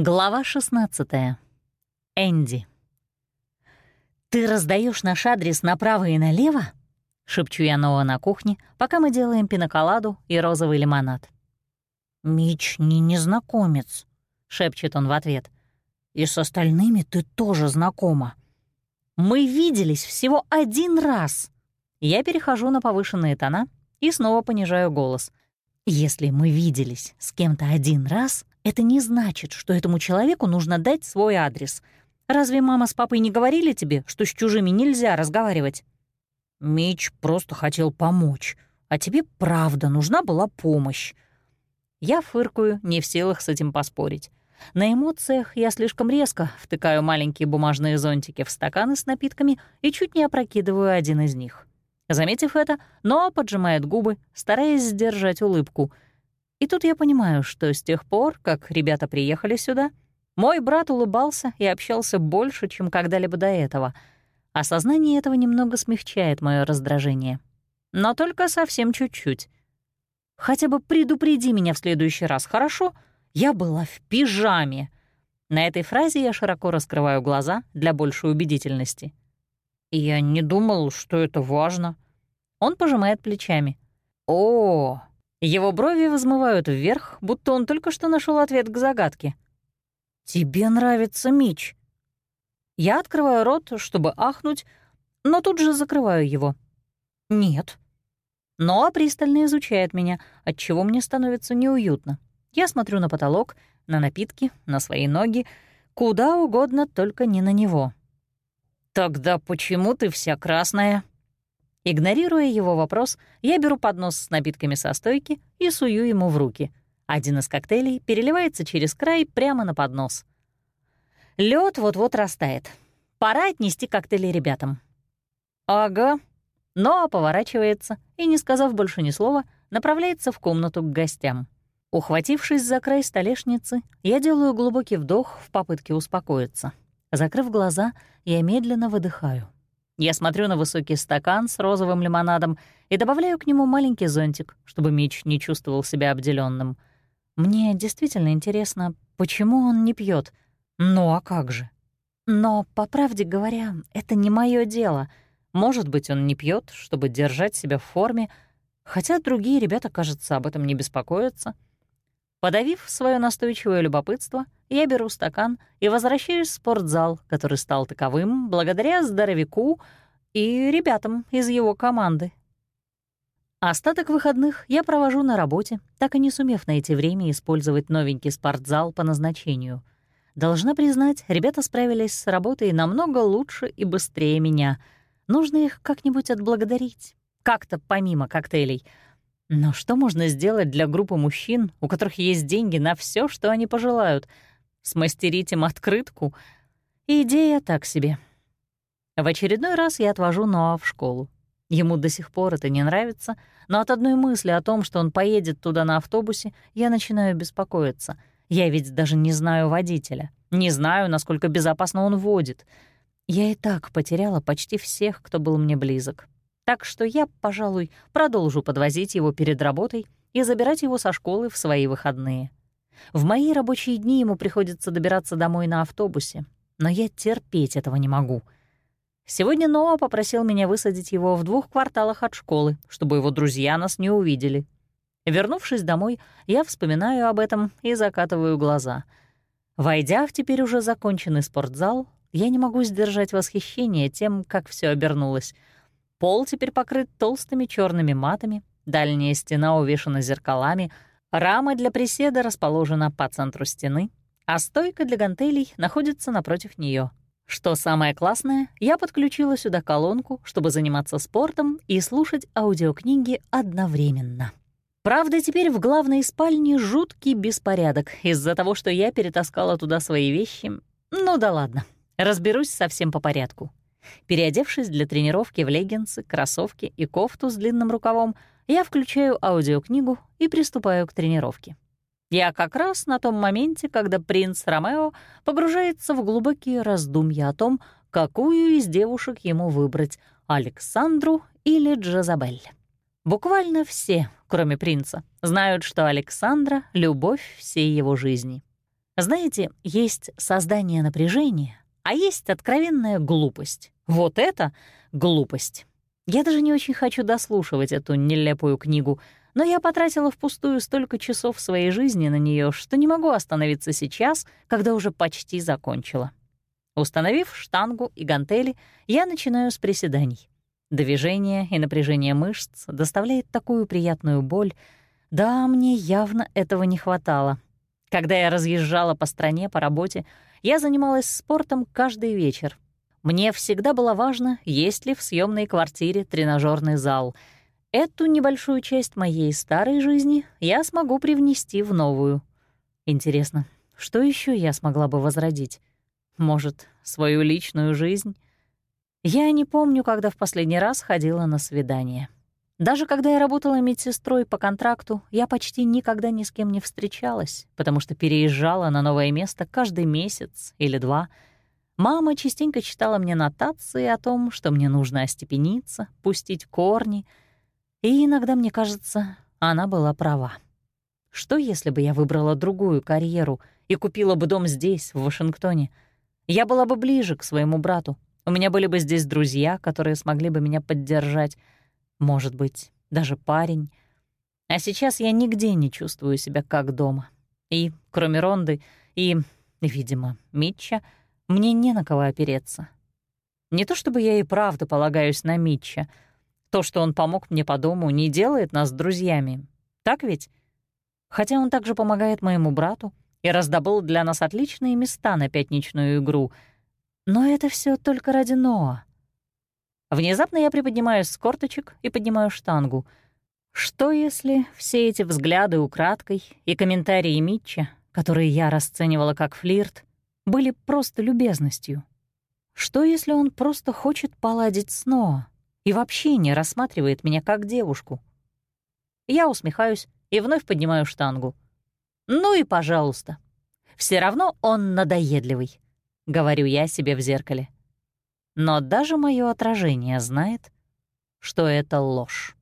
Глава 16. Энди. «Ты раздаешь наш адрес направо и налево?» — шепчу я Ноа на кухне, пока мы делаем пиноколаду и розовый лимонад. «Мич не незнакомец», — шепчет он в ответ. «И с остальными ты тоже знакома». «Мы виделись всего один раз!» Я перехожу на повышенные тона и снова понижаю голос. «Если мы виделись с кем-то один раз, это не значит, что этому человеку нужно дать свой адрес. Разве мама с папой не говорили тебе, что с чужими нельзя разговаривать? Мич просто хотел помочь, а тебе правда нужна была помощь. Я фыркаю, не в силах с этим поспорить. На эмоциях я слишком резко втыкаю маленькие бумажные зонтики в стаканы с напитками и чуть не опрокидываю один из них. Заметив это, Ноа поджимает губы, стараясь сдержать улыбку — и тут я понимаю, что с тех пор, как ребята приехали сюда, мой брат улыбался и общался больше, чем когда-либо до этого. Осознание этого немного смягчает мое раздражение. Но только совсем чуть-чуть. Хотя бы предупреди меня в следующий раз, хорошо? Я была в пижаме. На этой фразе я широко раскрываю глаза для большей убедительности. «Я не думал, что это важно». Он пожимает плечами. «О, его брови взмывают вверх, будто он только что нашел ответ к загадке. «Тебе нравится Мич?» Я открываю рот, чтобы ахнуть, но тут же закрываю его. «Нет». Но пристально изучает меня, отчего мне становится неуютно. Я смотрю на потолок, на напитки, на свои ноги, куда угодно, только не на него. «Тогда почему ты вся красная?» Игнорируя его вопрос, я беру поднос с напитками со стойки и сую ему в руки. Один из коктейлей переливается через край прямо на поднос. Лед вот-вот растает. Пора отнести коктейли ребятам. «Ага». Ноа поворачивается и, не сказав больше ни слова, направляется в комнату к гостям. Ухватившись за край столешницы, я делаю глубокий вдох в попытке успокоиться. Закрыв глаза, я медленно выдыхаю. Я смотрю на высокий стакан с розовым лимонадом и добавляю к нему маленький зонтик, чтобы Мич не чувствовал себя обделенным. Мне действительно интересно, почему он не пьет. Ну а как же? Но, по правде говоря, это не мое дело. Может быть, он не пьет, чтобы держать себя в форме, хотя другие ребята, кажется, об этом не беспокоятся. Подавив свое настойчивое любопытство, я беру стакан и возвращаюсь в спортзал, который стал таковым благодаря здоровяку и ребятам из его команды. Остаток выходных я провожу на работе, так и не сумев найти время использовать новенький спортзал по назначению. Должна признать, ребята справились с работой намного лучше и быстрее меня. Нужно их как-нибудь отблагодарить. Как-то помимо коктейлей — но что можно сделать для группы мужчин, у которых есть деньги на все, что они пожелают? Смастерить им открытку? Идея так себе. В очередной раз я отвожу Ноа в школу. Ему до сих пор это не нравится, но от одной мысли о том, что он поедет туда на автобусе, я начинаю беспокоиться. Я ведь даже не знаю водителя, не знаю, насколько безопасно он водит. Я и так потеряла почти всех, кто был мне близок. Так что я, пожалуй, продолжу подвозить его перед работой и забирать его со школы в свои выходные. В мои рабочие дни ему приходится добираться домой на автобусе, но я терпеть этого не могу. Сегодня Ноа попросил меня высадить его в двух кварталах от школы, чтобы его друзья нас не увидели. Вернувшись домой, я вспоминаю об этом и закатываю глаза. Войдя в теперь уже законченный спортзал, я не могу сдержать восхищение тем, как все обернулось — Пол теперь покрыт толстыми черными матами, дальняя стена увешана зеркалами, рама для приседа расположена по центру стены, а стойка для гантелей находится напротив нее. Что самое классное, я подключила сюда колонку, чтобы заниматься спортом и слушать аудиокниги одновременно. Правда, теперь в главной спальне жуткий беспорядок из-за того, что я перетаскала туда свои вещи. Ну да ладно, разберусь совсем по порядку. Переодевшись для тренировки в леггинсы, кроссовки и кофту с длинным рукавом, я включаю аудиокнигу и приступаю к тренировке. Я как раз на том моменте, когда принц Ромео погружается в глубокие раздумья о том, какую из девушек ему выбрать — Александру или Джазабель. Буквально все, кроме принца, знают, что Александра — любовь всей его жизни. Знаете, есть создание напряжения, а есть откровенная глупость. Вот это глупость. Я даже не очень хочу дослушивать эту нелепую книгу, но я потратила впустую столько часов своей жизни на нее, что не могу остановиться сейчас, когда уже почти закончила. Установив штангу и гантели, я начинаю с приседаний. Движение и напряжение мышц доставляет такую приятную боль. Да, мне явно этого не хватало. Когда я разъезжала по стране по работе, я занималась спортом каждый вечер. Мне всегда было важно, есть ли в съемной квартире тренажерный зал. Эту небольшую часть моей старой жизни я смогу привнести в новую. Интересно, что еще я смогла бы возродить? Может, свою личную жизнь? Я не помню, когда в последний раз ходила на свидание. Даже когда я работала медсестрой по контракту, я почти никогда ни с кем не встречалась, потому что переезжала на новое место каждый месяц или два. Мама частенько читала мне нотации о том, что мне нужно остепениться, пустить корни, и иногда, мне кажется, она была права. Что, если бы я выбрала другую карьеру и купила бы дом здесь, в Вашингтоне? Я была бы ближе к своему брату. У меня были бы здесь друзья, которые смогли бы меня поддержать, может быть, даже парень. А сейчас я нигде не чувствую себя как дома. И, кроме Ронды и, видимо, Митча, мне не на кого опереться. Не то чтобы я и правда полагаюсь на Митча. То, что он помог мне по дому, не делает нас друзьями. Так ведь? Хотя он также помогает моему брату и раздобыл для нас отличные места на пятничную игру. Но это все только ради Ноа. Внезапно я приподнимаюсь с корточек и поднимаю штангу. Что если все эти взгляды украдкой и комментарии Митча, которые я расценивала как флирт, были просто любезностью? Что если он просто хочет поладить снова и вообще не рассматривает меня как девушку? Я усмехаюсь и вновь поднимаю штангу. «Ну и пожалуйста. Все равно он надоедливый», — говорю я себе в зеркале но даже мое отражение знает, что это ложь.